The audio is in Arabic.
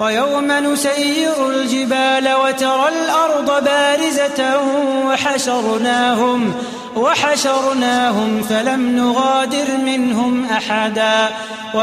ويوم نسير الجبال وترى الأرض بارزة وحشرناهم وحشرناهم فلم نغادر منهم أحدا.